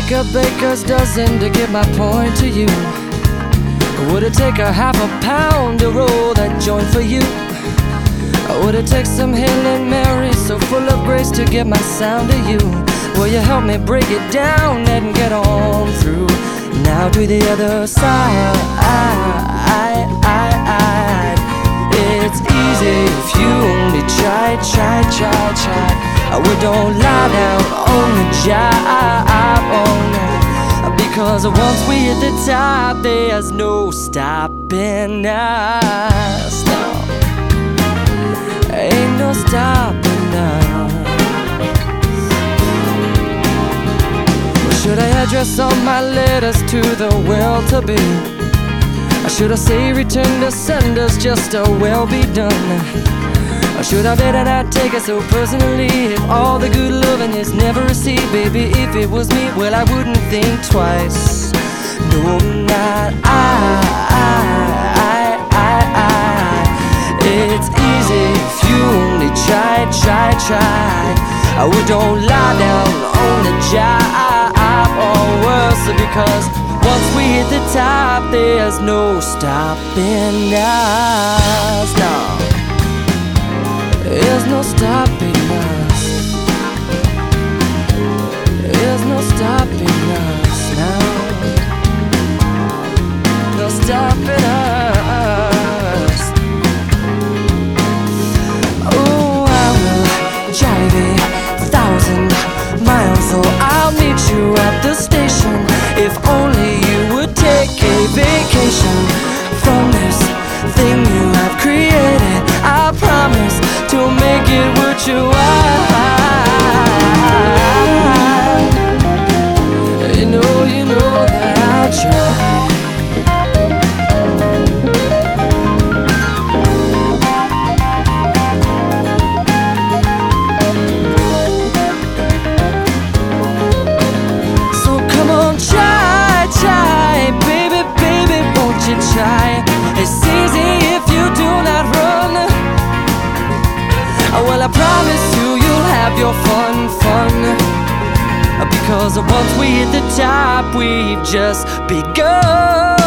take a baker's dozen to get my point to you? Would it take a half a pound to roll that joint for you? Would it take some Hail Mary so full of grace to get my sound to you? Will you help me break it down and get on through? Now to the other side. It's easy if you only try, try, try, try. We don't lie down on the job, Because once we hit the top, there's no stopping us. No. Ain't no stopping us. Should I address all my letters to the well to be? Or should I say return to senders just a well be done? Or should I better not take it so personally? If all the good loving is never received, baby, if it was me, well, I wouldn't think twice. No, not I. I, I, I. It's easy if you only try, try, try. We don't lie down on the job or worse, because once we hit the top, there's no stopping us. You are. Oh, Well, I promise you, you'll have your fun, fun. Because once we hit the top, we've just begun.